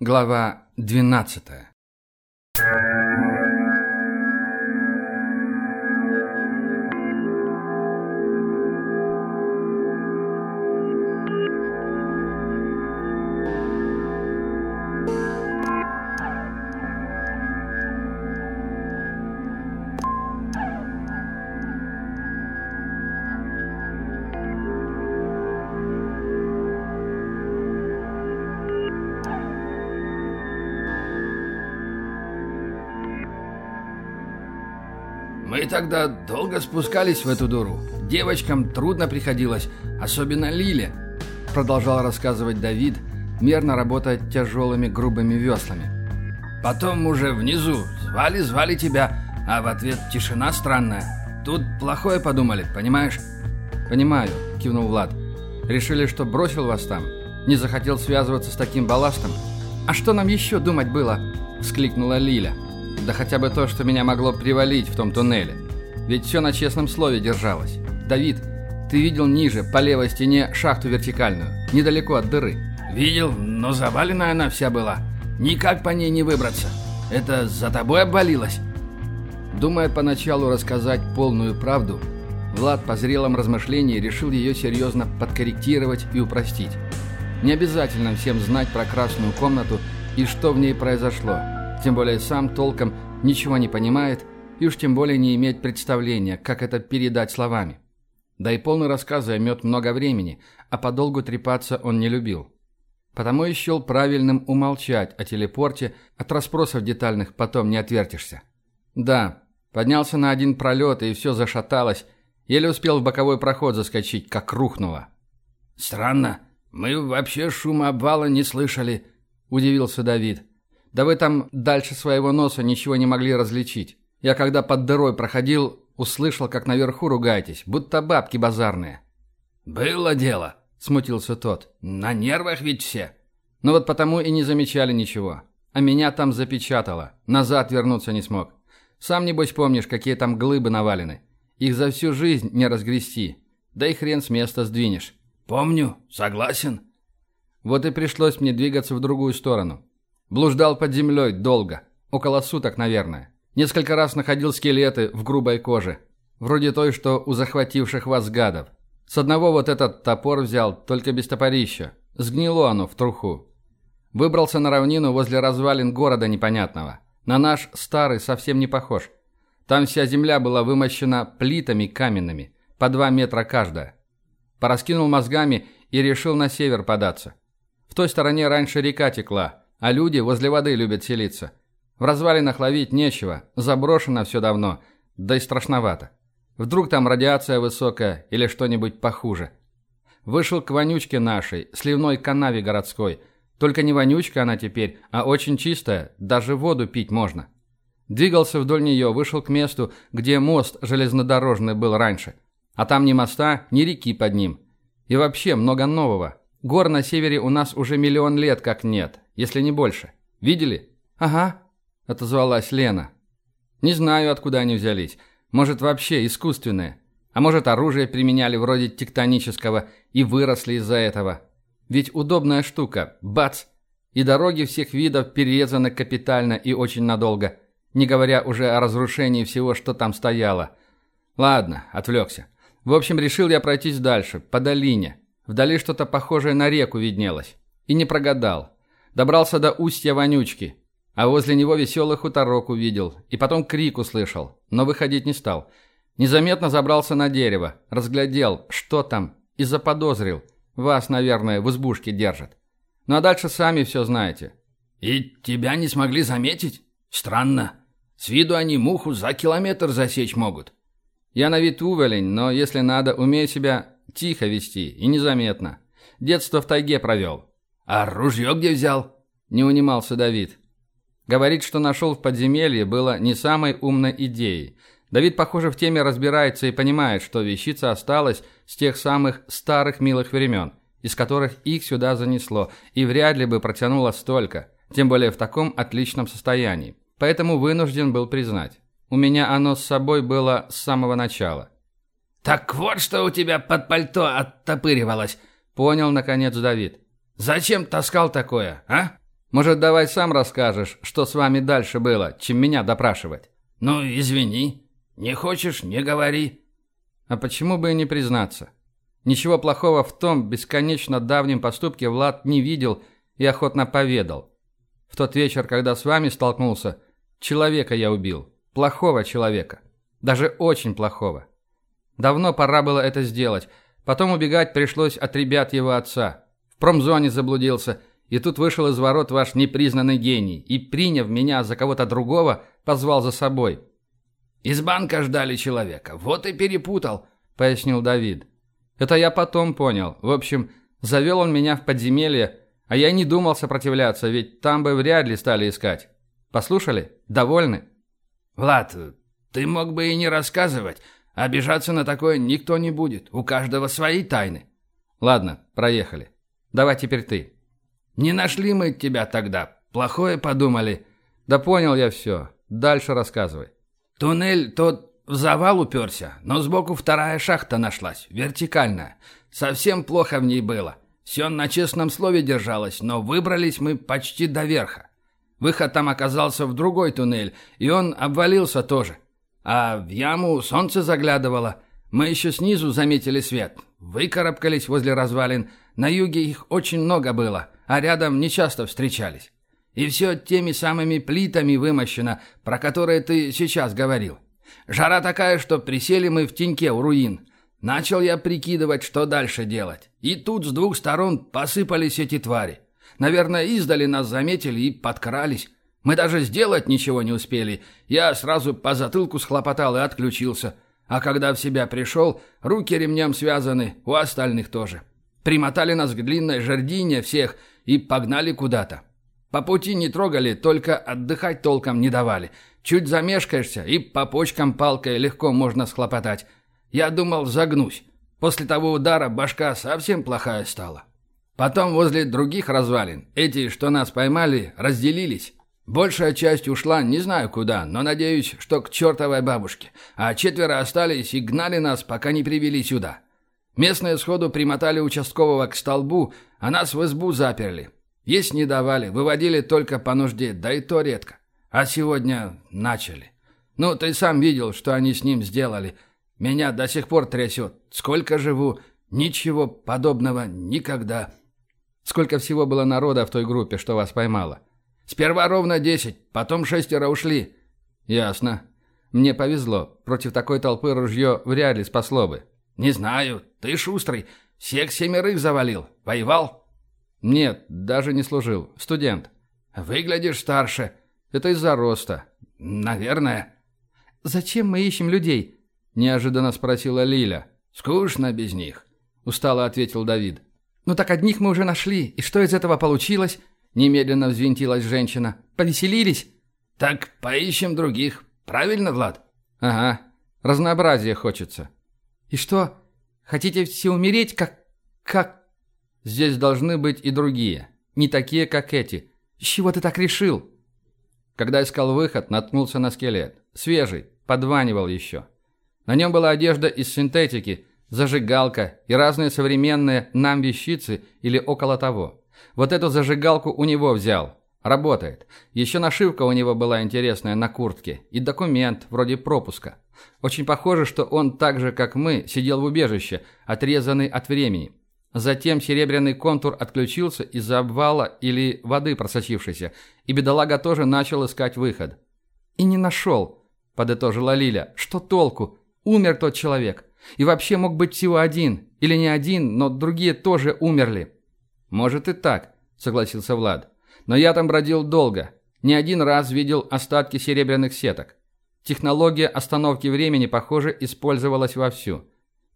Глава 12 тогда долго спускались в эту дуру. Девочкам трудно приходилось, особенно Лиле. Продолжал рассказывать Давид, мерно работая тяжелыми грубыми веслами. Потом уже внизу звали-звали тебя, а в ответ тишина странная. Тут плохое подумали, понимаешь? «Понимаю», — кивнул Влад. «Решили, что бросил вас там? Не захотел связываться с таким балластом? А что нам еще думать было?» — вскликнула Лиля. Да хотя бы то, что меня могло привалить в том туннеле. Ведь все на честном слове держалось. Давид, ты видел ниже, по левой стене, шахту вертикальную, недалеко от дыры? Видел, но заваленная она вся была. Никак по ней не выбраться. Это за тобой обвалилось? Думая поначалу рассказать полную правду, Влад по зрелом размышлении решил ее серьезно подкорректировать и упростить. Не обязательно всем знать про красную комнату и что в ней произошло – тем более сам толком ничего не понимает и уж тем более не имеет представления, как это передать словами. Да и полный рассказ займет много времени, а подолгу трепаться он не любил. Потому и счел правильным умолчать о телепорте, от расспросов детальных потом не отвертишься. Да, поднялся на один пролет, и все зашаталось, еле успел в боковой проход заскочить, как рухнуло. «Странно, мы вообще шума обвала не слышали», – удивился Давид. Да вы там дальше своего носа ничего не могли различить. Я когда под дырой проходил, услышал, как наверху ругаетесь, будто бабки базарные». «Было дело», — смутился тот. «На нервах ведь все». «Ну вот потому и не замечали ничего. А меня там запечатало. Назад вернуться не смог. Сам, небось, помнишь, какие там глыбы навалены. Их за всю жизнь не разгрести. Да и хрен с места сдвинешь». «Помню, согласен». Вот и пришлось мне двигаться в другую сторону. Блуждал под землей долго. Около суток, наверное. Несколько раз находил скелеты в грубой коже. Вроде той, что у захвативших вас гадов. С одного вот этот топор взял, только без топорища. Сгнило оно в труху. Выбрался на равнину возле развалин города непонятного. На наш старый совсем не похож. Там вся земля была вымощена плитами каменными, по два метра каждая. Пораскинул мозгами и решил на север податься. В той стороне раньше река текла, а люди возле воды любят селиться. В развалинах ловить нечего, заброшено все давно, да и страшновато. Вдруг там радиация высокая или что-нибудь похуже. Вышел к вонючке нашей, сливной канаве городской. Только не вонючка она теперь, а очень чистая, даже воду пить можно. Двигался вдоль нее, вышел к месту, где мост железнодорожный был раньше. А там ни моста, ни реки под ним. И вообще много нового. Гор на севере у нас уже миллион лет как нет, если не больше. Видели? Ага, отозвалась Лена. Не знаю, откуда они взялись. Может, вообще искусственные. А может, оружие применяли вроде тектонического и выросли из-за этого. Ведь удобная штука. Бац! И дороги всех видов перерезаны капитально и очень надолго. Не говоря уже о разрушении всего, что там стояло. Ладно, отвлекся. В общем, решил я пройтись дальше, по долине. Вдали что-то похожее на реку виднелось. И не прогадал. Добрался до устья Вонючки. А возле него веселый хуторок увидел. И потом крик услышал. Но выходить не стал. Незаметно забрался на дерево. Разглядел, что там. И заподозрил. Вас, наверное, в избушке держат. Ну а дальше сами все знаете. «И тебя не смогли заметить? Странно. С виду они муху за километр засечь могут». «Я на вид уволень, но если надо, умею себя Тихо вести и незаметно. Детство в тайге провел. А ружье где взял? Не унимался Давид. Говорит, что нашел в подземелье, было не самой умной идеей. Давид, похоже, в теме разбирается и понимает, что вещица осталась с тех самых старых милых времен, из которых их сюда занесло, и вряд ли бы протянуло столько, тем более в таком отличном состоянии. Поэтому вынужден был признать. У меня оно с собой было с самого начала. «Так вот, что у тебя под пальто оттопыривалось!» Понял, наконец, Давид. «Зачем таскал такое, а?» Может, давай сам расскажешь, что с вами дальше было, чем меня допрашивать?» «Ну, извини. Не хочешь – не говори». «А почему бы и не признаться? Ничего плохого в том бесконечно давнем поступке Влад не видел и охотно поведал. В тот вечер, когда с вами столкнулся, человека я убил. Плохого человека. Даже очень плохого. Давно пора было это сделать. Потом убегать пришлось от ребят его отца. В промзоне заблудился, и тут вышел из ворот ваш непризнанный гений и, приняв меня за кого-то другого, позвал за собой. «Из банка ждали человека, вот и перепутал», — пояснил Давид. «Это я потом понял. В общем, завел он меня в подземелье, а я не думал сопротивляться, ведь там бы вряд ли стали искать. Послушали? Довольны?» «Влад, ты мог бы и не рассказывать. Обижаться на такое никто не будет. У каждого свои тайны». «Ладно, проехали. Давай теперь ты». «Не нашли мы тебя тогда. Плохое подумали». «Да понял я все. Дальше рассказывай». «Туннель тот в завал уперся, но сбоку вторая шахта нашлась, вертикальная. Совсем плохо в ней было. Все на честном слове держалось, но выбрались мы почти до верха. Выход там оказался в другой туннель, и он обвалился тоже. А в яму солнце заглядывало. Мы еще снизу заметили свет. Выкарабкались возле развалин. На юге их очень много было, а рядом нечасто встречались. И все теми самыми плитами вымощено, про которые ты сейчас говорил. Жара такая, что присели мы в теньке у руин. Начал я прикидывать, что дальше делать. И тут с двух сторон посыпались эти твари. Наверное, издали нас заметили и подкрались. Мы даже сделать ничего не успели. Я сразу по затылку схлопотал и отключился. А когда в себя пришел, руки ремнем связаны, у остальных тоже. Примотали нас к длинной жердине всех и погнали куда-то. По пути не трогали, только отдыхать толком не давали. Чуть замешкаешься, и по почкам палкой легко можно схлопотать. Я думал, загнусь. После того удара башка совсем плохая стала. Потом возле других развалин, эти, что нас поймали, разделились. Большая часть ушла не знаю куда, но надеюсь, что к чертовой бабушке. А четверо остались и гнали нас, пока не привели сюда. Местные сходу примотали участкового к столбу, а нас в избу заперли. Есть не давали, выводили только по нужде, да и то редко. А сегодня начали. Ну, ты сам видел, что они с ним сделали – меня до сих пор трясет. Сколько живу, ничего подобного никогда. Сколько всего было народа в той группе, что вас поймало? Сперва ровно десять, потом шестеро ушли. Ясно. Мне повезло. Против такой толпы ружье вряд ли спасло бы. Не знаю. Ты шустрый. Всех семерых завалил. Воевал? Нет, даже не служил. Студент. Выглядишь старше. Это из-за роста. Наверное. Зачем мы ищем людей? неожиданно спросила Лиля. «Скучно без них», — устало ответил Давид. «Ну так одних мы уже нашли, и что из этого получилось?» Немедленно взвинтилась женщина. «Повеселились?» «Так поищем других. Правильно, Влад?» «Ага. Разнообразие хочется». «И что? Хотите все умереть, как... как...» «Здесь должны быть и другие. Не такие, как эти». «С чего ты так решил?» Когда искал выход, наткнулся на скелет. Свежий, подванивал еще. На нем была одежда из синтетики, зажигалка и разные современные нам вещицы или около того. Вот эту зажигалку у него взял. Работает. Еще нашивка у него была интересная на куртке и документ вроде пропуска. Очень похоже, что он так же, как мы, сидел в убежище, отрезанный от времени. Затем серебряный контур отключился из-за обвала или воды просочившейся, и бедолага тоже начал искать выход. «И не нашел», – подытожила Лиля. «Что толку? Умер тот человек. И вообще мог быть всего один. Или не один, но другие тоже умерли. Может и так, согласился Влад. Но я там бродил долго. Не один раз видел остатки серебряных сеток. Технология остановки времени, похоже, использовалась вовсю.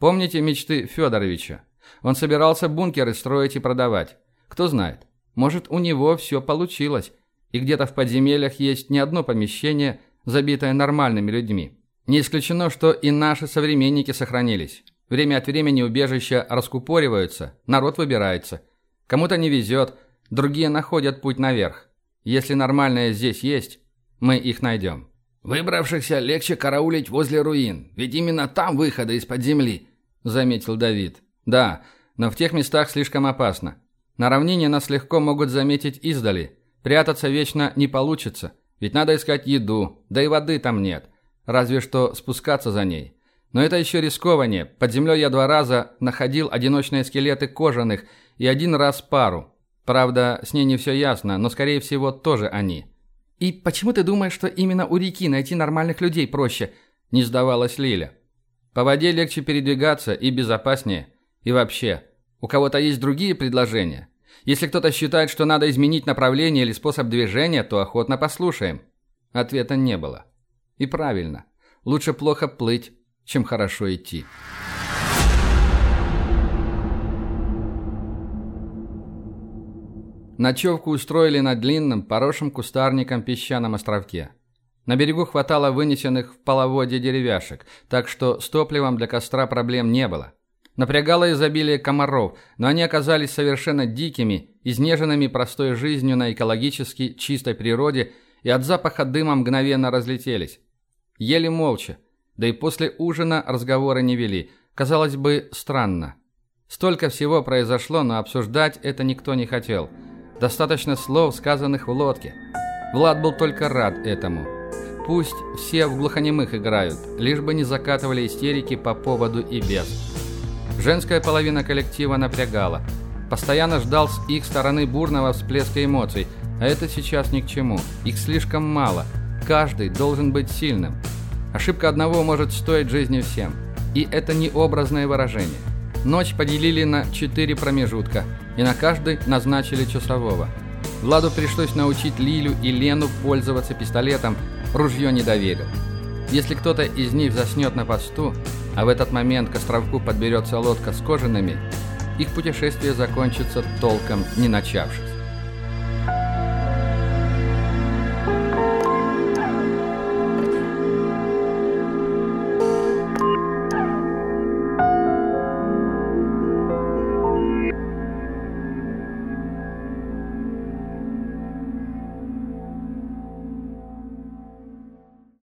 Помните мечты Федоровича? Он собирался бункеры строить и продавать. Кто знает, может, у него все получилось, и где-то в подземельях есть не одно помещение, забитое нормальными людьми. Не исключено, что и наши современники сохранились. Время от времени убежища раскупориваются, народ выбирается. Кому-то не везет, другие находят путь наверх. Если нормальные здесь есть, мы их найдем. «Выбравшихся легче караулить возле руин, ведь именно там выходы из-под земли», — заметил Давид. «Да, но в тех местах слишком опасно. На равнине нас легко могут заметить издали, Прятаться вечно не получится, ведь надо искать еду, да и воды там нет. Разве что спускаться за ней. Но это еще рискованнее. Под землей я два раза находил одиночные скелеты кожаных и один раз пару. Правда, с ней не все ясно, но скорее всего тоже они. «И почему ты думаешь, что именно у реки найти нормальных людей проще?» – не сдавалась Лиля. «По воде легче передвигаться и безопаснее. И вообще, у кого-то есть другие предложения? Если кто-то считает, что надо изменить направление или способ движения, то охотно послушаем». Ответа не было. И правильно. Лучше плохо плыть, чем хорошо идти. Ночевку устроили на длинном, поросшем кустарником песчаном островке. На берегу хватало вынесенных в половодье деревяшек, так что с топливом для костра проблем не было. Напрягало изобилие комаров, но они оказались совершенно дикими, изнеженными простой жизнью на экологически чистой природе и от запаха дыма мгновенно разлетелись. Ели молча, да и после ужина разговоры не вели. Казалось бы, странно. Столько всего произошло, но обсуждать это никто не хотел – Достаточно слов, сказанных в лодке. Влад был только рад этому. Пусть все в глухонемых играют, лишь бы не закатывали истерики по поводу и без. Женская половина коллектива напрягала. Постоянно ждал с их стороны бурного всплеска эмоций, а это сейчас ни к чему. Их слишком мало. Каждый должен быть сильным. Ошибка одного может стоить жизни всем. И это не образное выражение. Ночь поделили на четыре промежутка – и на каждый назначили часового. Владу пришлось научить Лилю и Лену пользоваться пистолетом, ружье не доверил. Если кто-то из них заснет на посту, а в этот момент к островку подберется лодка с кожаными, их путешествие закончится толком не начавшись.